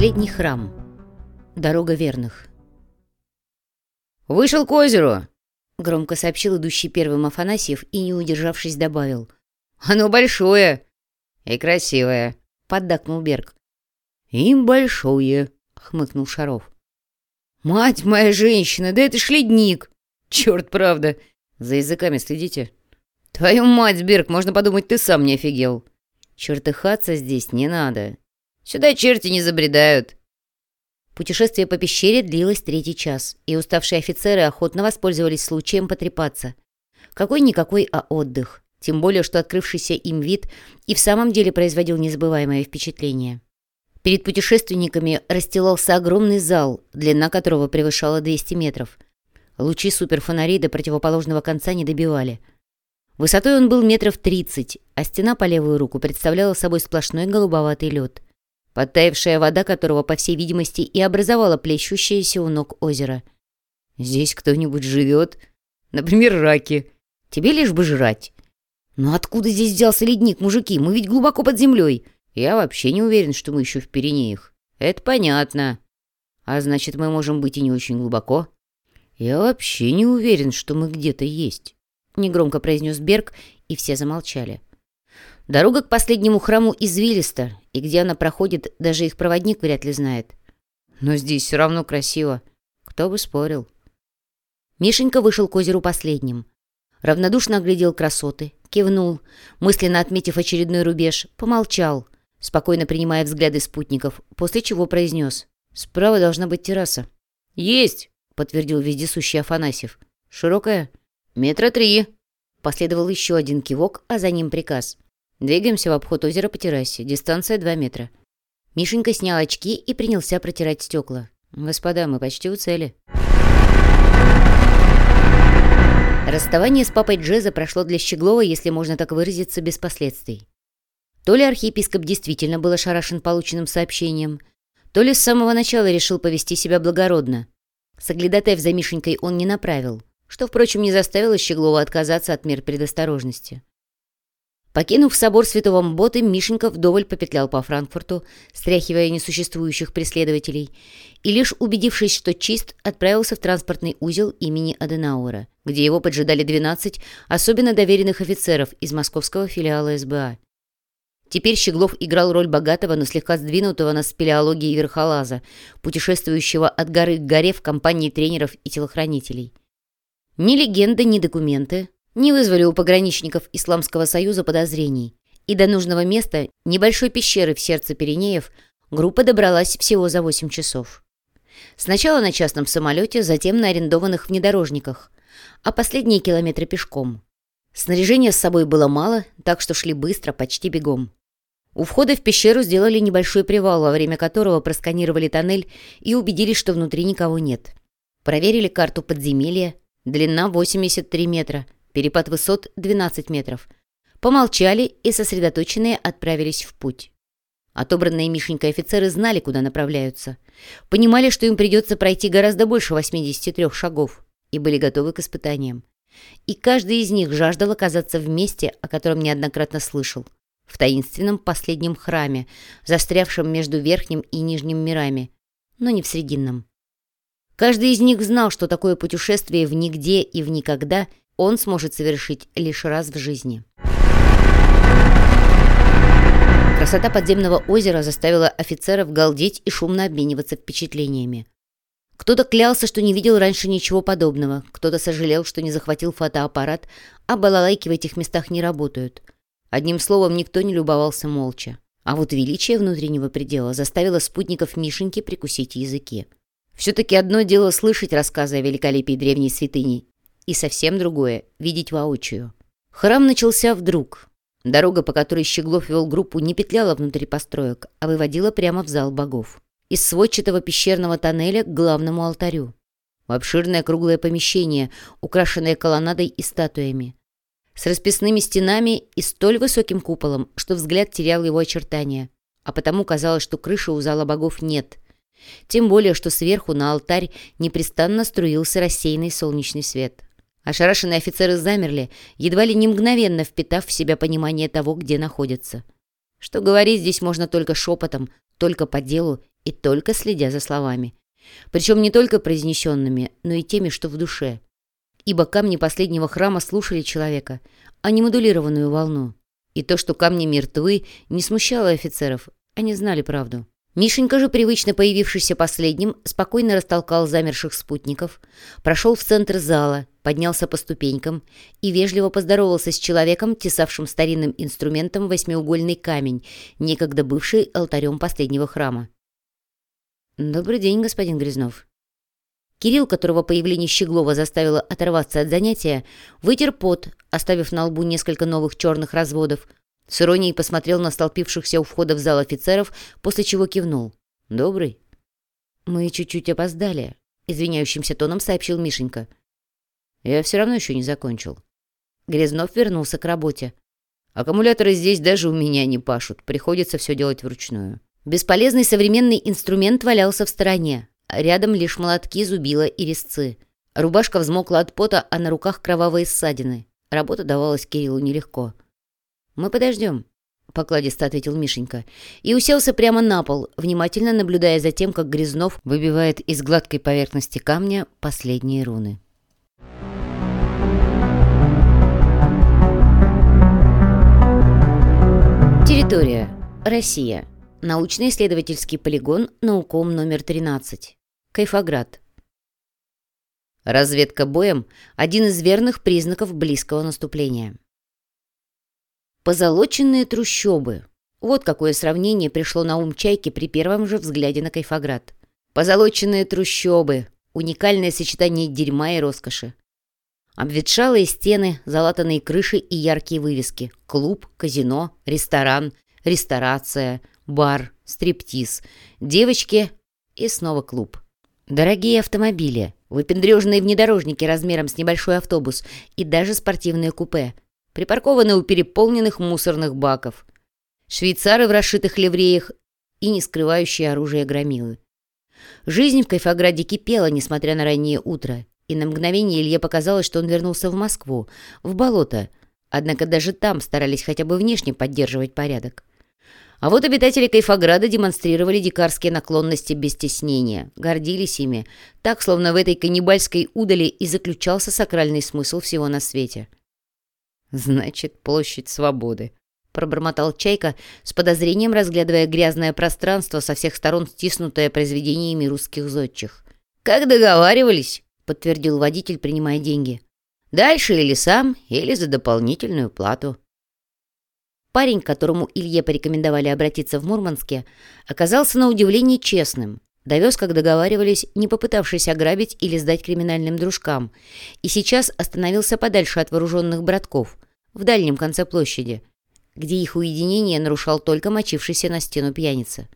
Последний храм. Дорога верных. «Вышел к озеру!» — громко сообщил идущий первым Афанасьев и, не удержавшись, добавил. «Оно большое и красивое!» — поддакнул Берг. «Им большое!» — хмыкнул Шаров. «Мать моя женщина, да это ж ледник! Черт, правда! За языками следите!» «Твою мать, Берг, можно подумать, ты сам не офигел!» «Чертыхаться здесь не надо. Сюда черти не забредают!» Путешествие по пещере длилось третий час, и уставшие офицеры охотно воспользовались случаем потрепаться. Какой-никакой, а отдых. Тем более, что открывшийся им вид и в самом деле производил незабываемое впечатление. Перед путешественниками расстилался огромный зал, длина которого превышала 200 метров. Лучи суперфонарей до противоположного конца не добивали. Высотой он был метров 30, а стена по левую руку представляла собой сплошной голубоватый лед, подтаявшая вода которого, по всей видимости, и образовала плещущееся у ног озеро. «Здесь кто-нибудь живет? Например, раки. Тебе лишь бы жрать». «Но откуда здесь взялся ледник, мужики? Мы ведь глубоко под землей». Я вообще не уверен, что мы еще в Пиренеях. Это понятно. А значит, мы можем быть и не очень глубоко. Я вообще не уверен, что мы где-то есть. Негромко произнес Берг, и все замолчали. Дорога к последнему храму извилиста, и где она проходит, даже их проводник вряд ли знает. Но здесь все равно красиво. Кто бы спорил. Мишенька вышел к озеру последним. Равнодушно оглядел красоты, кивнул, мысленно отметив очередной рубеж, помолчал, спокойно принимая взгляды спутников, после чего произнес. «Справа должна быть терраса». «Есть!» — подтвердил вездесущий Афанасьев. «Широкая?» «Метра три». Последовал еще один кивок, а за ним приказ. «Двигаемся в обход озера по террасе. Дистанция два метра». Мишенька снял очки и принялся протирать стекла. «Господа, мы почти у цели». Расставание с папой Джеза прошло для Щеглова, если можно так выразиться, без последствий. То ли архиепископ действительно был ошарашен полученным сообщением, то ли с самого начала решил повести себя благородно. Соглядатаев за Мишенькой он не направил, что, впрочем, не заставило Щеглова отказаться от мер предосторожности. Покинув собор святого Мботы, Мишенька вдоволь попетлял по Франкфурту, стряхивая несуществующих преследователей, и лишь убедившись, что чист, отправился в транспортный узел имени Аденауэра, где его поджидали 12 особенно доверенных офицеров из московского филиала СБА. Теперь Щеглов играл роль богатого, но слегка сдвинутого на спелеологии верхолаза, путешествующего от горы к горе в компании тренеров и телохранителей. Ни легенды, ни документы не вызвали у пограничников Исламского Союза подозрений, и до нужного места, небольшой пещеры в сердце Пиренеев, группа добралась всего за 8 часов. Сначала на частном самолете, затем на арендованных внедорожниках, а последние километры пешком. Снаряжения с собой было мало, так что шли быстро, почти бегом. У входа в пещеру сделали небольшой привал, во время которого просканировали тоннель и убедились, что внутри никого нет. Проверили карту подземелья. Длина 83 метра, перепад высот 12 метров. Помолчали и сосредоточенные отправились в путь. Отобранные Мишенькой офицеры знали, куда направляются. Понимали, что им придется пройти гораздо больше 83 шагов, и были готовы к испытаниям. И каждый из них жаждал оказаться в месте, о котором неоднократно слышал – в таинственном последнем храме, застрявшем между верхним и нижним мирами, но не в срединном. Каждый из них знал, что такое путешествие в нигде и в никогда он сможет совершить лишь раз в жизни. Красота подземного озера заставила офицеров галдеть и шумно обмениваться впечатлениями. Кто-то клялся, что не видел раньше ничего подобного, кто-то сожалел, что не захватил фотоаппарат, а балалайки в этих местах не работают – Одним словом, никто не любовался молча. А вот величие внутреннего предела заставило спутников Мишеньки прикусить языки. Все-таки одно дело слышать рассказы о великолепии древней святыни, и совсем другое — видеть воочию. Храм начался вдруг. Дорога, по которой Щеглов вел группу, не петляла внутри построек, а выводила прямо в зал богов. Из сводчатого пещерного тоннеля к главному алтарю. В обширное круглое помещение, украшенное колоннадой и статуями с расписными стенами и столь высоким куполом, что взгляд терял его очертания, а потому казалось, что крыши у зала богов нет. Тем более, что сверху на алтарь непрестанно струился рассеянный солнечный свет. Ошарашенные офицеры замерли, едва ли не мгновенно впитав в себя понимание того, где находятся. Что говорить здесь можно только шепотом, только по делу и только следя за словами. Причем не только произнесенными, но и теми, что в душе. Ибо камни последнего храма слушали человека, а не модулированную волну. И то, что камни мертвы, не смущало офицеров, они знали правду. Мишенька же, привычно появившийся последним, спокойно растолкал замерших спутников, прошел в центр зала, поднялся по ступенькам и вежливо поздоровался с человеком, тесавшим старинным инструментом восьмиугольный камень, некогда бывший алтарем последнего храма. «Добрый день, господин Грязнов». Кирилл, которого появление Щеглова заставило оторваться от занятия, вытер пот, оставив на лбу несколько новых черных разводов, с иронией посмотрел на столпившихся у входа в зал офицеров, после чего кивнул. «Добрый?» «Мы чуть-чуть опоздали», — извиняющимся тоном сообщил Мишенька. «Я все равно еще не закончил». Грязнов вернулся к работе. «Аккумуляторы здесь даже у меня не пашут. Приходится все делать вручную». Бесполезный современный инструмент валялся в стороне. Рядом лишь молотки, зубила и резцы. Рубашка взмокла от пота, а на руках кровавые ссадины. Работа давалась Кириллу нелегко. «Мы подождем», — покладисто ответил Мишенька, и уселся прямо на пол, внимательно наблюдая за тем, как Грязнов выбивает из гладкой поверхности камня последние руны. Территория. Россия. Научно-исследовательский полигон «Науком» номер 13. Кайфоград. Разведка боем – один из верных признаков близкого наступления. Позолоченные трущобы. Вот какое сравнение пришло на ум Чайки при первом же взгляде на Кайфоград. Позолоченные трущобы. Уникальное сочетание дерьма и роскоши. Обветшалые стены, залатанные крыши и яркие вывески. Клуб, казино, ресторан, ресторация, бар, стриптиз, девочки и снова клуб. Дорогие автомобили, выпендреженные внедорожники размером с небольшой автобус и даже спортивные купе, припаркованы у переполненных мусорных баков. Швейцары в расшитых ливреях и не скрывающие оружие громилы. Жизнь в Кайфограде кипела, несмотря на раннее утро, и на мгновение Илье показалось, что он вернулся в Москву, в болото, однако даже там старались хотя бы внешне поддерживать порядок. А вот обитатели Кайфограда демонстрировали дикарские наклонности без стеснения, гордились ими, так, словно в этой каннибальской удали и заключался сакральный смысл всего на свете. «Значит, площадь свободы», — пробормотал Чайка, с подозрением разглядывая грязное пространство со всех сторон стиснутое произведениями русских зодчих. «Как договаривались», — подтвердил водитель, принимая деньги. «Дальше или сам, или за дополнительную плату». Парень, которому Илье порекомендовали обратиться в Мурманске, оказался на удивление честным. Довез, как договаривались, не попытавшись ограбить или сдать криминальным дружкам, и сейчас остановился подальше от вооруженных братков, в дальнем конце площади, где их уединение нарушал только мочившийся на стену пьяница.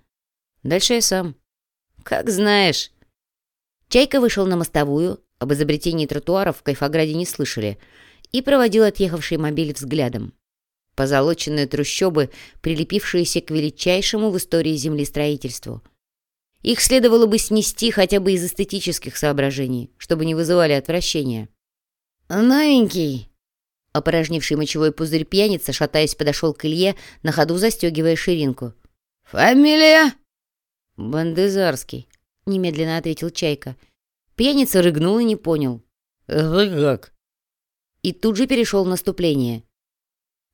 Дальше я сам. «Как знаешь». Чайка вышел на мостовую, об изобретении тротуаров в Кайфограде не слышали, и проводил отъехавший мобиль взглядом позолоченные трущобы, прилепившиеся к величайшему в истории землестроительству. Их следовало бы снести хотя бы из эстетических соображений, чтобы не вызывали отвращения. «Новенький!» Опорожнивший мочевой пузырь пьяница, шатаясь, подошел к Илье, на ходу застегивая ширинку. «Фамилия?» «Бандезарский», — немедленно ответил Чайка. Пьяница рыгнул и не понял. «Вы как?» И тут же перешел в наступление.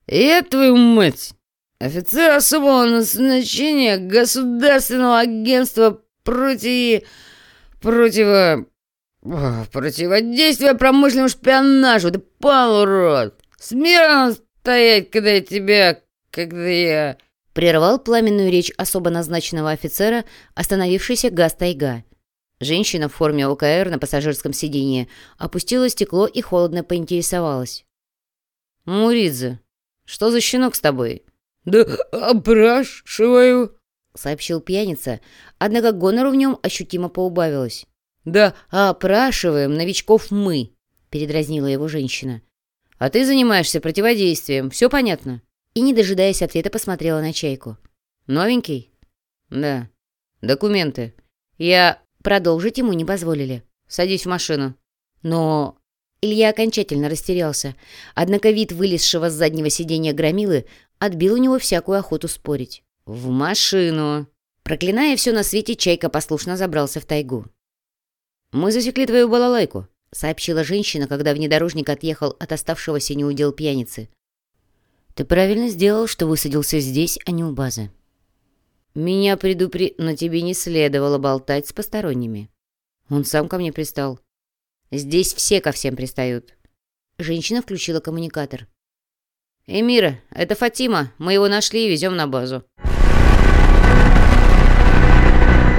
«Я твою мать! Офицер особого назначения Государственного агентства против... против... противодействия промышленному шпионажу! Ты пал, урод! Смирно стоять, когда я тебя... когда я...» Прервал пламенную речь особо назначенного офицера, остановившийся Газ Тайга. Женщина в форме ОКР на пассажирском сиденье опустила стекло и холодно поинтересовалась. «Муридзе, что за щенок с тобой?» «Да опрашиваю», — сообщил пьяница, однако гонору в нем ощутимо поубавилось. «Да опрашиваем новичков мы», — передразнила его женщина. «А ты занимаешься противодействием, все понятно?» И, не дожидаясь ответа, посмотрела на чайку. «Новенький?» «Да». «Документы». «Я...» Продолжить ему не позволили. «Садись в машину». «Но...» Илья окончательно растерялся, однако вид вылезшего с заднего сиденья громилы отбил у него всякую охоту спорить. «В машину!» Проклиная все на свете, Чайка послушно забрался в тайгу. «Мы засекли твою балалайку», — сообщила женщина, когда внедорожник отъехал от оставшегося неудел пьяницы. «Ты правильно сделал, что высадился здесь, а не у базы». «Меня предупри... Но тебе не следовало болтать с посторонними». Он сам ко мне пристал. «Здесь все ко всем пристают». Женщина включила коммуникатор. «Эмира, это Фатима. Мы его нашли и везем на базу».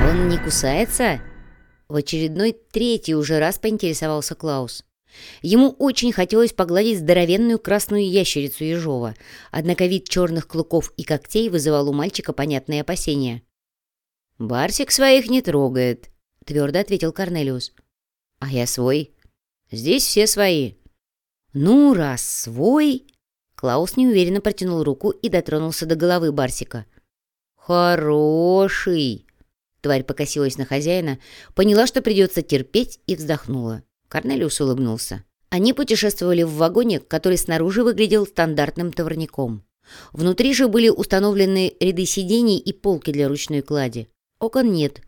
«Он не кусается?» В очередной третий уже раз поинтересовался Клаус. Ему очень хотелось погладить здоровенную красную ящерицу Ежова, однако вид черных клыков и когтей вызывал у мальчика понятные опасения. «Барсик своих не трогает», — твердо ответил Корнелиус. «А я свой. Здесь все свои». «Ну, раз свой...» Клаус неуверенно протянул руку и дотронулся до головы Барсика. «Хороший!» Тварь покосилась на хозяина, поняла, что придется терпеть, и вздохнула. Корнелиус улыбнулся. Они путешествовали в вагоне, который снаружи выглядел стандартным товарником. Внутри же были установлены ряды сидений и полки для ручной клади. Окон нет.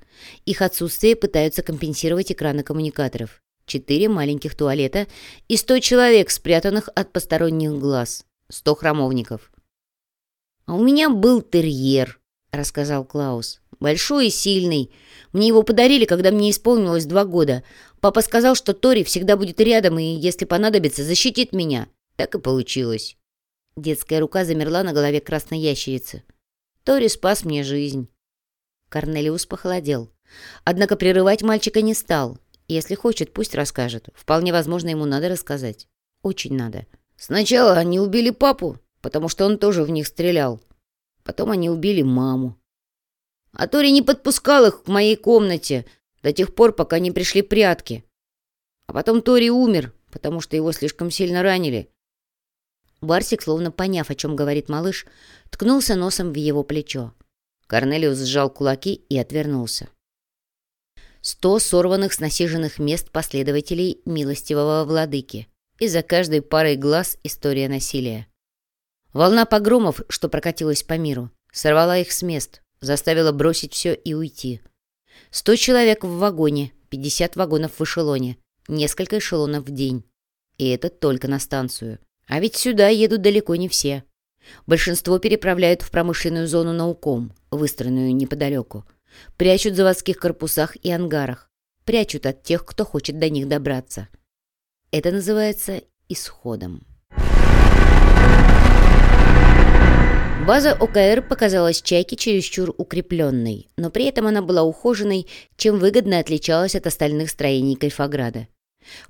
Их отсутствие пытаются компенсировать экраны коммуникаторов. Четыре маленьких туалета и сто человек, спрятанных от посторонних глаз. Сто храмовников. «А у меня был терьер», — рассказал Клаус. Большой и сильный. Мне его подарили, когда мне исполнилось два года. Папа сказал, что Тори всегда будет рядом и, если понадобится, защитит меня. Так и получилось. Детская рука замерла на голове красной ящерицы. Тори спас мне жизнь. Корнелиус похолодел. Однако прерывать мальчика не стал. Если хочет, пусть расскажет. Вполне возможно, ему надо рассказать. Очень надо. Сначала они убили папу, потому что он тоже в них стрелял. Потом они убили маму. А Тори не подпускал их к моей комнате до тех пор, пока не пришли прятки. А потом Тори умер, потому что его слишком сильно ранили. Барсик, словно поняв, о чем говорит малыш, ткнулся носом в его плечо. Корнелиус сжал кулаки и отвернулся. Сто сорванных с насиженных мест последователей милостивого владыки. И за каждой парой глаз история насилия. Волна погромов, что прокатилась по миру, сорвала их с мест, заставила бросить все и уйти. Сто человек в вагоне, пятьдесят вагонов в эшелоне, несколько эшелонов в день. И это только на станцию. А ведь сюда едут далеко не все. Большинство переправляют в промышленную зону науком, выстроенную неподалеку. Прячут в заводских корпусах и ангарах. Прячут от тех, кто хочет до них добраться. Это называется исходом. База ОКР показалась Чайке чересчур укрепленной, но при этом она была ухоженной, чем выгодно отличалась от остальных строений Кайфограда.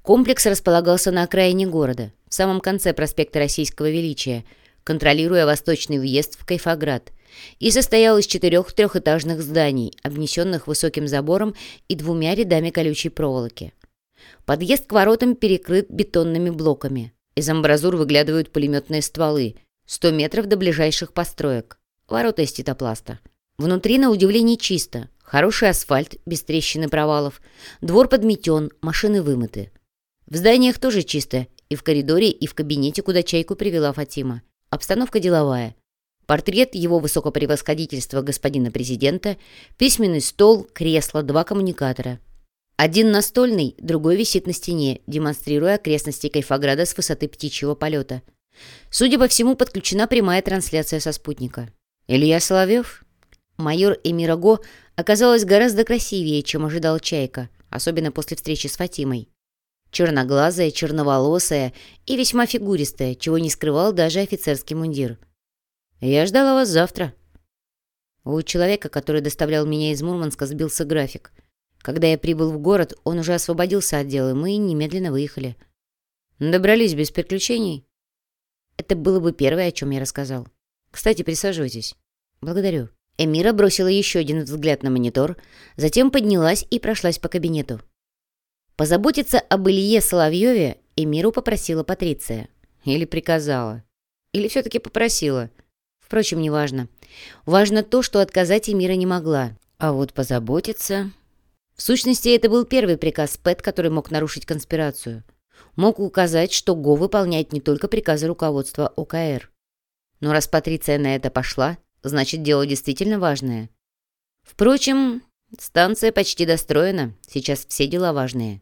Комплекс располагался на окраине города, в самом конце проспекта Российского Величия, контролируя восточный въезд в Кайфоград, и состоял из четырех трехэтажных зданий, обнесенных высоким забором и двумя рядами колючей проволоки. Подъезд к воротам перекрыт бетонными блоками. Из амбразур выглядывают пулеметные стволы, Сто метров до ближайших построек. Ворота из титопласта. Внутри, на удивление, чисто. Хороший асфальт, без трещин и провалов. Двор подметен, машины вымыты. В зданиях тоже чисто. И в коридоре, и в кабинете, куда чайку привела Фатима. Обстановка деловая. Портрет его высокопревосходительства господина президента, письменный стол, кресло, два коммуникатора. Один настольный, другой висит на стене, демонстрируя окрестности Кайфограда с высоты птичьего полета – Судя по всему, подключена прямая трансляция со спутника. Илья Соловьев? Майор Эмира Го оказалась гораздо красивее, чем ожидал Чайка, особенно после встречи с Фатимой. Черноглазая, черноволосая и весьма фигуристая, чего не скрывал даже офицерский мундир. «Я ждала вас завтра». У человека, который доставлял меня из Мурманска, сбился график. Когда я прибыл в город, он уже освободился от дела, и мы немедленно выехали. Добрались без приключений? Это было бы первое, о чем я рассказал. Кстати, присаживайтесь. Благодарю. Эмира бросила еще один взгляд на монитор, затем поднялась и прошлась по кабинету. Позаботиться об Илье Соловьеве Эмиру попросила Патриция. Или приказала. Или все-таки попросила. Впрочем, неважно. Важно то, что отказать Эмира не могла. А вот позаботиться... В сущности, это был первый приказ Пэт, который мог нарушить конспирацию мог указать, что Го выполняет не только приказы руководства ОКР. Но раз Патриция на это пошла, значит, дело действительно важное. Впрочем, станция почти достроена, сейчас все дела важные.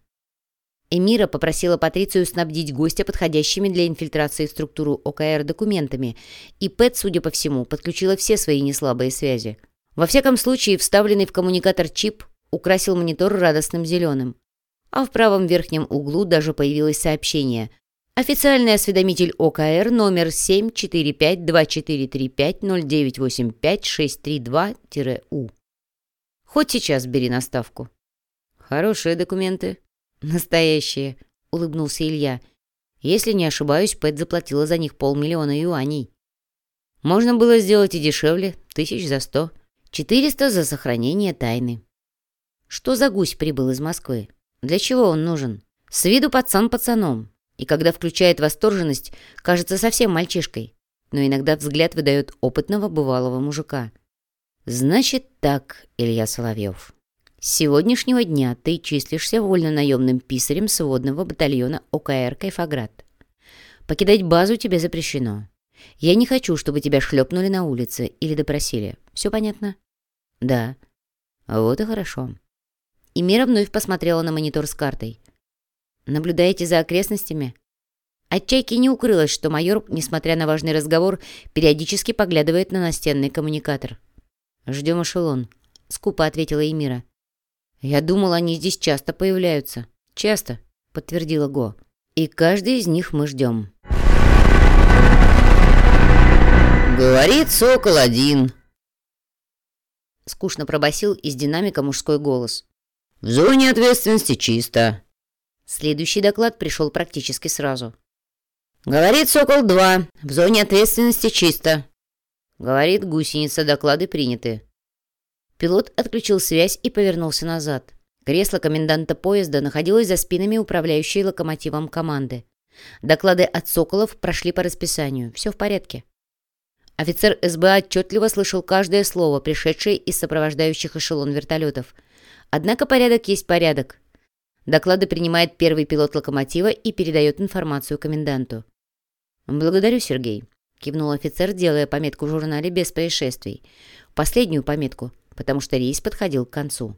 Эмира попросила Патрицию снабдить гостя подходящими для инфильтрации в структуру ОКР документами, и Пэт, судя по всему, подключила все свои неслабые связи. Во всяком случае, вставленный в коммуникатор чип украсил монитор радостным зеленым. А в правом верхнем углу даже появилось сообщение. Официальный осведомитель ОКР номер 745-2435-0985-632-У. Хоть сейчас бери наставку. Хорошие документы, «Настоящие», — улыбнулся Илья. «Если не ошибаюсь, Пэт заплатила за них полмиллиона юаней. Можно было сделать и дешевле, тысяч за сто. Четыреста за сохранение тайны». Что за гусь прибыл из Москвы? Для чего он нужен? С виду пацан пацаном. И когда включает восторженность, кажется совсем мальчишкой. Но иногда взгляд выдает опытного бывалого мужика. Значит так, Илья Соловьев. С сегодняшнего дня ты числишься вольно-наемным писарем сводного батальона ОКР «Кайфоград». Покидать базу тебе запрещено. Я не хочу, чтобы тебя шлепнули на улице или допросили. Все понятно? Да. Вот и хорошо. И Мира вновь посмотрела на монитор с картой. Наблюдаете за окрестностями? От чайки не укрылось, что майор, несмотря на важный разговор, периодически поглядывает на настенный коммуникатор. «Ждем эшелон», — скупо ответила Эмира. «Я думал, они здесь часто появляются». «Часто», — подтвердила Го. «И каждый из них мы ждем». «Говорит Сокол один», — скучно пробасил из динамика мужской голос. «В зоне ответственности чисто». Следующий доклад пришел практически сразу. «Говорит Сокол-2, в зоне ответственности чисто». Говорит гусеница, доклады приняты. Пилот отключил связь и повернулся назад. Кресло коменданта поезда находилось за спинами управляющей локомотивом команды. Доклады от «Соколов» прошли по расписанию. Все в порядке. Офицер СБА отчетливо слышал каждое слово, пришедшее из сопровождающих эшелон вертолетов. Однако порядок есть порядок. Доклады принимает первый пилот локомотива и передает информацию коменданту. «Благодарю, Сергей», — кивнул офицер, делая пометку в журнале без происшествий. Последнюю пометку — потому что рейс подходил к концу.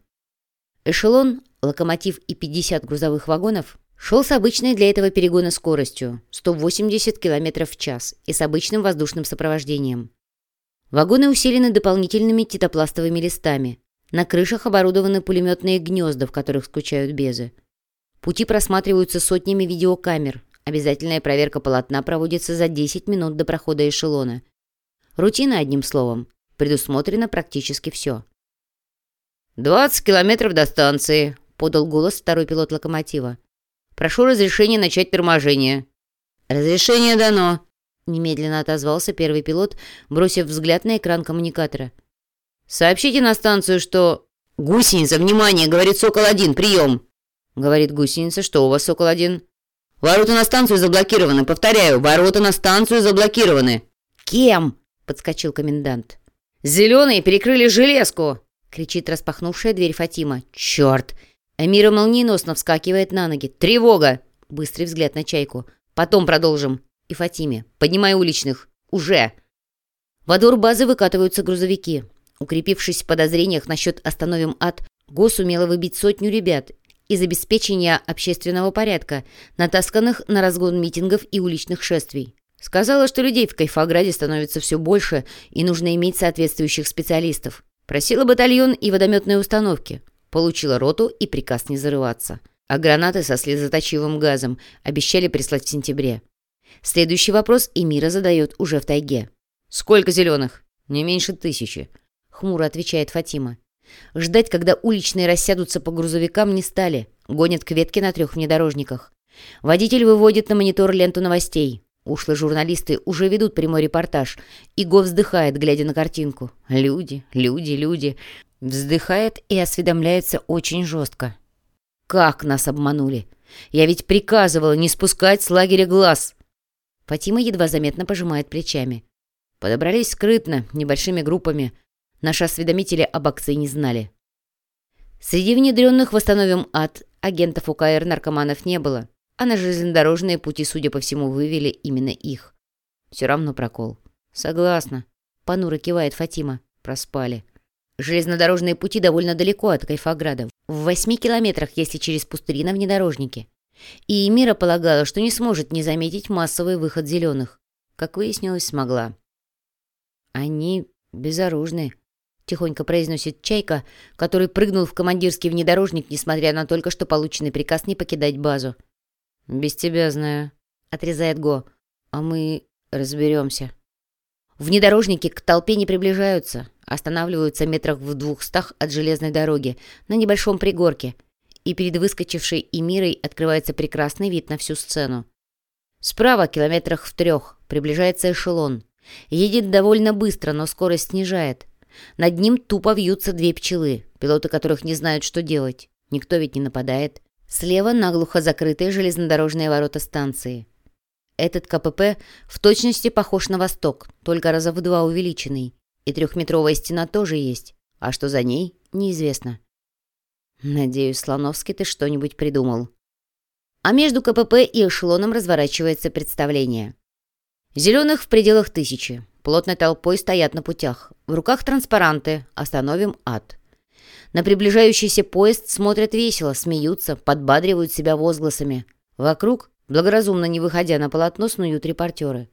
Эшелон, локомотив и 50 грузовых вагонов шел с обычной для этого перегона скоростью 180 км в час и с обычным воздушным сопровождением. Вагоны усилены дополнительными титопластовыми листами. На крышах оборудованы пулеметные гнезда, в которых скучают безы. Пути просматриваются сотнями видеокамер. Обязательная проверка полотна проводится за 10 минут до прохода эшелона. Рутина, одним словом. Предусмотрено практически все. «Двадцать километров до станции», — подал голос второй пилот локомотива. «Прошу разрешения начать торможение». «Разрешение дано», — немедленно отозвался первый пилот, бросив взгляд на экран коммуникатора. «Сообщите на станцию, что...» «Гусеница, внимание!» — говорит «Сокол-1, прием!» Говорит гусеница, что у вас «Сокол-1». «Ворота на станцию заблокированы. Повторяю, ворота на станцию заблокированы». «Кем?» — подскочил комендант. «Зеленые перекрыли железку!» — кричит распахнувшая дверь Фатима. «Черт!» Амира молниеносно вскакивает на ноги. «Тревога!» — быстрый взгляд на чайку. «Потом продолжим». И Фатиме. «Поднимай уличных. Уже!» Во двор базы выкатываются грузовики. Укрепившись в подозрениях насчет «Остановим ад», ГОС умело выбить сотню ребят из обеспечения общественного порядка, натасканных на разгон митингов и уличных шествий. Сказала, что людей в Кайфограде становится все больше и нужно иметь соответствующих специалистов. Просила батальон и водометные установки. Получила роту и приказ не зарываться. А гранаты со слезоточивым газом обещали прислать в сентябре. Следующий вопрос Эмира задает уже в тайге. «Сколько зеленых?» «Не меньше тысячи», — хмуро отвечает Фатима. Ждать, когда уличные рассядутся по грузовикам, не стали. Гонят к ветке на трех внедорожниках. Водитель выводит на монитор ленту новостей. Ушлые журналисты уже ведут прямой репортаж. Иго вздыхает, глядя на картинку. Люди, люди, люди. Вздыхает и осведомляется очень жестко. Как нас обманули? Я ведь приказывала не спускать с лагеря глаз. Фатима едва заметно пожимает плечами. Подобрались скрытно, небольшими группами. Наши осведомители об акции не знали. Среди внедренных «Восстановим ад» агентов УКР наркоманов не было а на железнодорожные пути, судя по всему, вывели именно их. Все равно прокол. Согласна. Понуро кивает Фатима. Проспали. Железнодорожные пути довольно далеко от Кайфограда, в восьми километрах, если через пустыри на внедорожнике. И Эмира полагала, что не сможет не заметить массовый выход зеленых. Как выяснилось, смогла. «Они безоружны», — тихонько произносит Чайка, который прыгнул в командирский внедорожник, несмотря на только что полученный приказ не покидать базу. «Без тебя знаю», — отрезает Го. «А мы разберемся». Внедорожники к толпе не приближаются, останавливаются метрах в двухстах от железной дороги, на небольшом пригорке, и перед выскочившей Эмирой открывается прекрасный вид на всю сцену. Справа, километрах в трех, приближается эшелон. Едет довольно быстро, но скорость снижает. Над ним тупо вьются две пчелы, пилоты которых не знают, что делать. Никто ведь не нападает. Слева наглухо закрытые железнодорожные ворота станции. Этот КПП в точности похож на восток, только раза в два увеличенный. И трехметровая стена тоже есть. А что за ней, неизвестно. Надеюсь, Слоновский ты что-нибудь придумал. А между КПП и эшелоном разворачивается представление. Зеленых в пределах тысячи. Плотной толпой стоят на путях. В руках транспаранты «Остановим ад». На приближающийся поезд смотрят весело, смеются, подбадривают себя возгласами. Вокруг Благоразумно не выходя на полотно, снуют репортеры.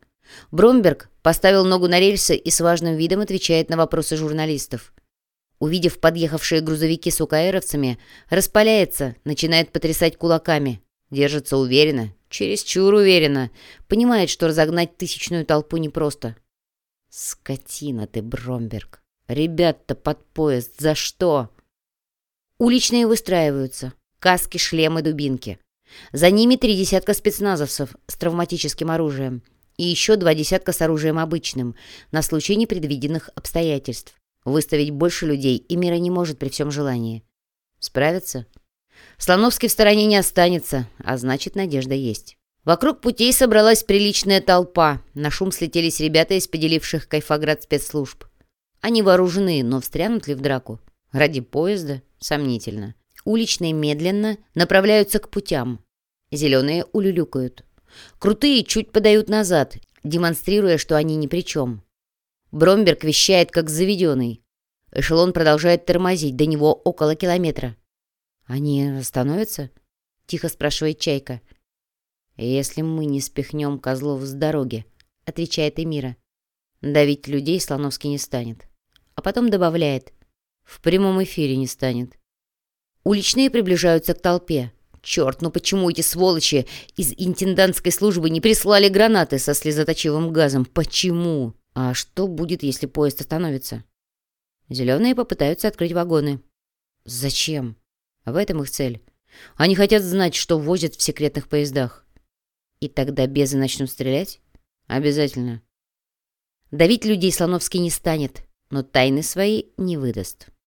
Бромберг поставил ногу на рельсы и с важным видом отвечает на вопросы журналистов. Увидев подъехавшие грузовики с укаэровцами, распаляется, начинает потрясать кулаками. Держится уверенно, чересчур уверенно. Понимает, что разогнать тысячную толпу непросто. Скотина ты, Бромберг. Ребят-то под поезд. За что? Уличные выстраиваются. Каски, шлемы, дубинки. За ними три десятка спецназовцев с травматическим оружием и еще два десятка с оружием обычным, на случай непредвиденных обстоятельств. Выставить больше людей и мира не может при всем желании. Справиться? Слоновский в стороне не останется, а значит, надежда есть. Вокруг путей собралась приличная толпа. На шум слетелись ребята из поделивших Кайфоград спецслужб. Они вооружены, но встрянут ли в драку? Ради поезда? Сомнительно. Уличные медленно направляются к путям. Зеленые улюлюкают. Крутые чуть подают назад, демонстрируя, что они ни при чем. Бромберг вещает, как заведенный. Эшелон продолжает тормозить, до него около километра. «Они остановятся?» — тихо спрашивает Чайка. «Если мы не спихнем козлов с дороги», — отвечает Эмира. Давить людей Слоновский не станет. А потом добавляет. «В прямом эфире не станет». Уличные приближаются к толпе. Черт, ну почему эти сволочи из интендантской службы не прислали гранаты со слезоточивым газом? Почему? А что будет, если поезд остановится? Зеленые попытаются открыть вагоны. Зачем? В этом их цель. Они хотят знать, что возят в секретных поездах. И тогда безы начнут стрелять? Обязательно. Давить людей Слоновский не станет, но тайны свои не выдаст.